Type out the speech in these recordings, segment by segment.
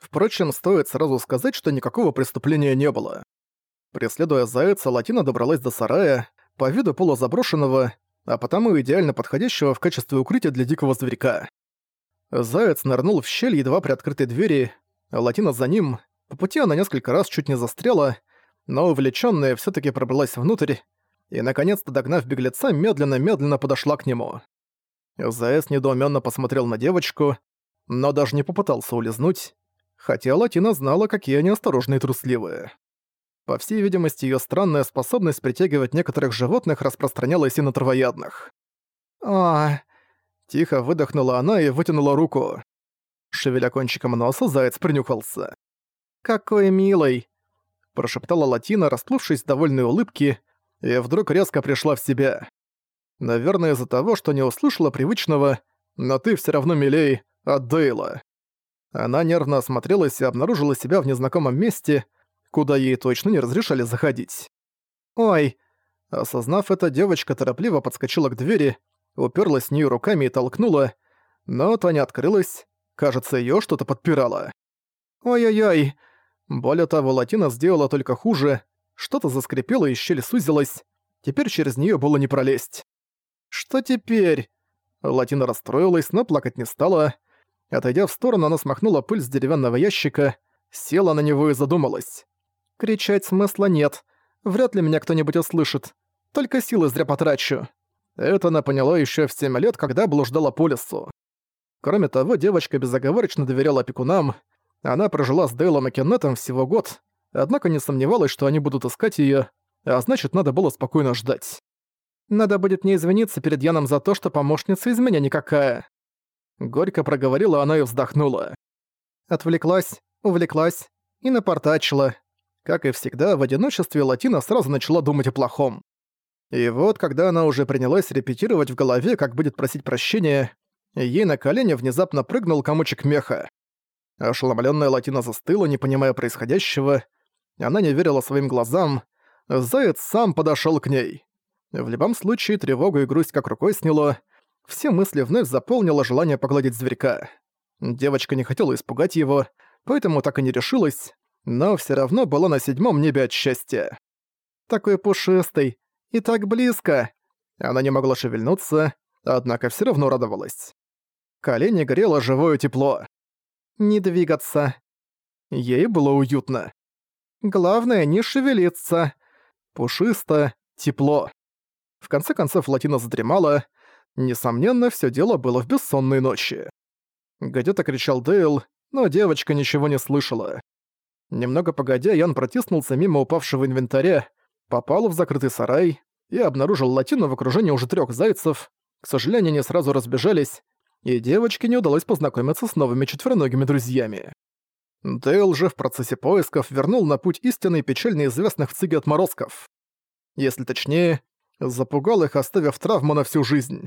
Впрочем, стоит сразу сказать, что никакого преступления не было. Преследуя зайца, Латина добралась до сарая, по виду полузаброшенного, а потому идеально подходящего в качестве укрытия для дикого зверька. Заяц нырнул в щель едва при открытой двери, Латина за ним. По пути она несколько раз чуть не застряла, но увлечённая всё таки пробралась внутрь и, наконец-то догнав беглеца, медленно-медленно подошла к нему. Заяц недоумённо посмотрел на девочку, но даже не попытался улизнуть, хотя Латина знала, какие они осторожные и трусливые. По всей видимости, её странная способность притягивать некоторых животных распространялась и на травоядных. а Тихо выдохнула она и вытянула руку. Шевеля кончиком носа, заяц принюхался. «Какой милый!» Прошептала Латина, расплывшись в довольной улыбке, и вдруг резко пришла в себя. Наверное, из-за того, что не услышала привычного «но ты все равно милей» от Дейла. Она нервно осмотрелась и обнаружила себя в незнакомом месте, куда ей точно не разрешали заходить. «Ой!» Осознав это, девочка торопливо подскочила к двери, уперлась в нее руками и толкнула, но та не открылась, кажется, ее что-то подпирало. «Ой-ой-ой!» Более того, Латина сделала только хуже, что-то заскрипело и щель сузилась, теперь через нее было не пролезть. «Что теперь?» Латина расстроилась, но плакать не стала. Отойдя в сторону, она смахнула пыль с деревянного ящика, села на него и задумалась. Кричать смысла нет. Вряд ли меня кто-нибудь услышит. Только силы зря потрачу. Это она поняла ещё в 7 лет, когда блуждала по лесу. Кроме того, девочка безоговорочно доверяла опекунам. Она прожила с Дейлом и Кеннетом всего год, однако не сомневалась, что они будут искать её, а значит, надо было спокойно ждать. Надо будет не извиниться перед Яном за то, что помощница из меня никакая. Горько проговорила она и вздохнула. Отвлеклась, увлеклась и напортачила. Как и всегда, в одиночестве Латина сразу начала думать о плохом. И вот, когда она уже принялась репетировать в голове, как будет просить прощения, ей на колени внезапно прыгнул комочек меха. Ошеломлённая Латина застыла, не понимая происходящего. Она не верила своим глазам. Заяц сам подошёл к ней. В любом случае, тревогу и грусть как рукой сняло. Все мысли вновь заполнило желание погладить зверька. Девочка не хотела испугать его, поэтому так и не решилась, но все равно была на седьмом небе от счастья. Такой пушистый и так близко. Она не могла шевельнуться, однако все равно радовалась. Колени горело живое тепло. Не двигаться. Ей было уютно. Главное не шевелиться. Пушисто, тепло. В конце концов Латина задремала. Несомненно, все дело было в бессонной ночи. Где-то кричал Дейл, но девочка ничего не слышала. Немного погодя, Ян протиснулся мимо упавшего инвентаря, попал в закрытый сарай и обнаружил Латину в окружении уже трех зайцев. К сожалению, они сразу разбежались, и девочке не удалось познакомиться с новыми четвероногими друзьями. Дейл же в процессе поисков вернул на путь истинный печально известных в Циге отморозков. Если точнее, запугал их, оставив травму на всю жизнь.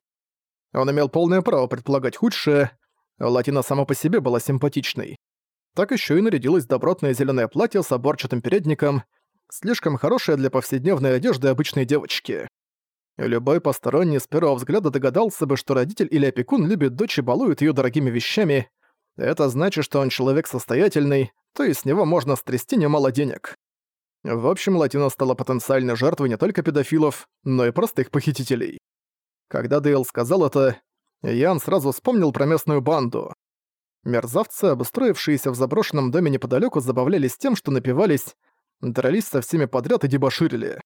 Он имел полное право предполагать худшее, Латина сама по себе была симпатичной. Так еще и нарядилась добротное зеленое платье с оборчатым передником, слишком хорошее для повседневной одежды обычной девочки. Любой посторонний с первого взгляда догадался бы, что родитель или опекун любит дочь и балует ее дорогими вещами. Это значит, что он человек состоятельный, то есть с него можно стрясти немало денег. В общем, Латина стала потенциальной жертвой не только педофилов, но и простых похитителей. Когда Дейл сказал это, Ян сразу вспомнил про местную банду. Мерзавцы, обустроившиеся в заброшенном доме неподалеку, забавлялись тем, что напивались, дрались со всеми подряд и дебоширили.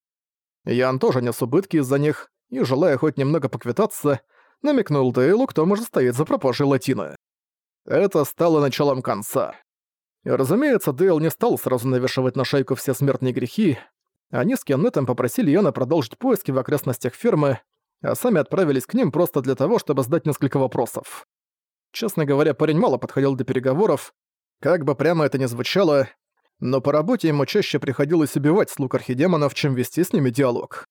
Ян тоже нес убытки из-за них, и, желая хоть немного поквитаться, намекнул Дейлу, кто может стоять за пропажей Латины. Это стало началом конца. И, разумеется, Дейл не стал сразу навешивать на шайку все смертные грехи. Они с Кеннетом попросили Яна продолжить поиски в окрестностях фермы, а сами отправились к ним просто для того, чтобы задать несколько вопросов. Честно говоря, парень мало подходил для переговоров. Как бы прямо это ни звучало, но по работе ему чаще приходилось убивать слуг архидемонов, чем вести с ними диалог.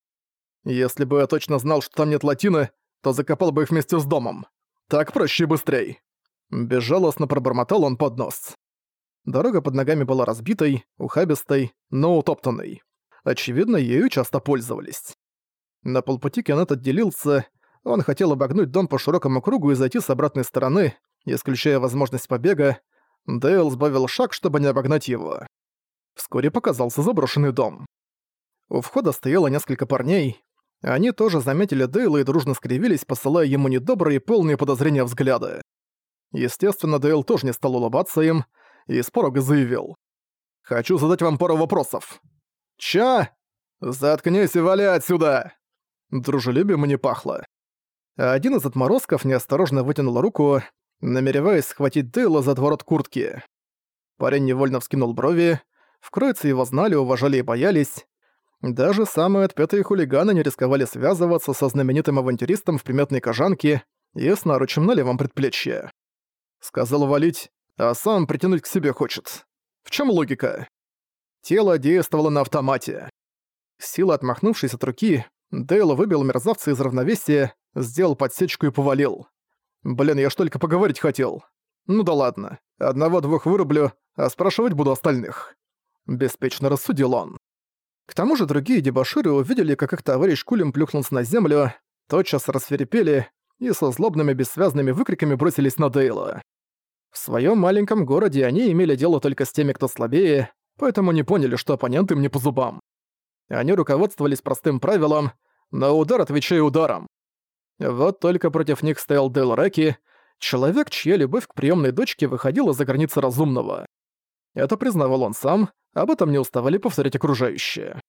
Если бы я точно знал, что там нет латины, то закопал бы их вместе с домом. Так проще быстрей. Безжалостно пробормотал он под нос. Дорога под ногами была разбитой, ухабистой, но утоптанной. Очевидно, ею часто пользовались. На полпути Кеннет отделился, он хотел обогнуть дом по широкому кругу и зайти с обратной стороны, исключая возможность побега, Дейл сбавил шаг, чтобы не обогнать его. Вскоре показался заброшенный дом. У входа стояло несколько парней. Они тоже заметили Дейла и дружно скривились, посылая ему недобрые, полные подозрения взгляды. Естественно, Дейл тоже не стал улыбаться им и с порога заявил. «Хочу задать вам пару вопросов». «Ча? Заткнись и вали отсюда!» Дружелюбием не пахло. Один из отморозков неосторожно вытянул руку, намереваясь схватить Дейла за дворот куртки. Парень невольно вскинул брови. В Кройце его знали, уважали и боялись. Даже самые отпетые хулиганы не рисковали связываться со знаменитым авантюристом в приметной кожанке и с наручем на левом предплечье. Сказал валить, а сам притянуть к себе хочет. В чем логика? Тело действовало на автомате. Сила, отмахнувшись от руки, Дейл выбил мерзавца из равновесия, сделал подсечку и повалил. Блин, я ж только поговорить хотел. Ну да ладно, одного-двух вырублю, а спрашивать буду остальных. Беспечно рассудил он. К тому же другие дебоширы увидели, как их товарищ Кулем плюхнулся на землю, тотчас расферепели и со злобными бессвязными выкриками бросились на Дейла. В своем маленьком городе они имели дело только с теми, кто слабее, поэтому не поняли, что оппонент им не по зубам. Они руководствовались простым правилом «на удар отвечай ударом». Вот только против них стоял Дейл Рэки, человек, чья любовь к приемной дочке выходила за границы разумного. Это признавал он сам, об этом не уставали повторять окружающие.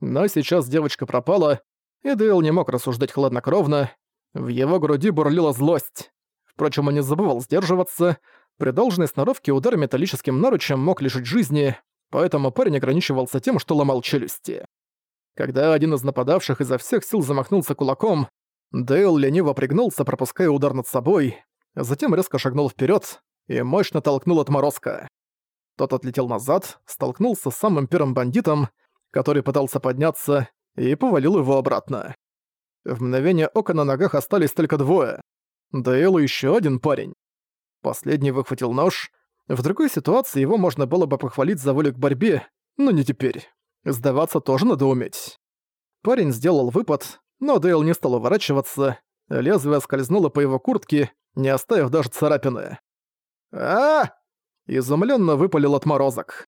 Но сейчас девочка пропала, и Дейл не мог рассуждать хладнокровно. В его груди бурлила злость. Впрочем, он не забывал сдерживаться. При должной сноровке удар металлическим наручем мог лишить жизни, поэтому парень ограничивался тем, что ломал челюсти. Когда один из нападавших изо всех сил замахнулся кулаком, Дейл лениво пригнулся, пропуская удар над собой, затем резко шагнул вперед и мощно толкнул отморозка. Тот отлетел назад, столкнулся с самым первым бандитом, который пытался подняться, и повалил его обратно. В мгновение ока на ногах остались только двое. Дейл и ещё один парень. Последний выхватил нож. В другой ситуации его можно было бы похвалить за волю к борьбе, но не теперь. Сдаваться тоже надо уметь. Парень сделал выпад, но Дейл не стал уворачиваться. Лезвие скользнуло по его куртке, не оставив даже царапины. а, Изумленно выпалил отморозок.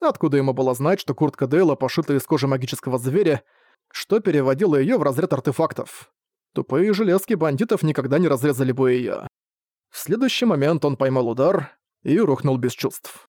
Откуда ему было знать, что куртка Дейла пошита из кожи магического зверя, что переводило ее в разряд артефактов? Тупые железки бандитов никогда не разрезали бы ее. В следующий момент он поймал удар и рухнул без чувств.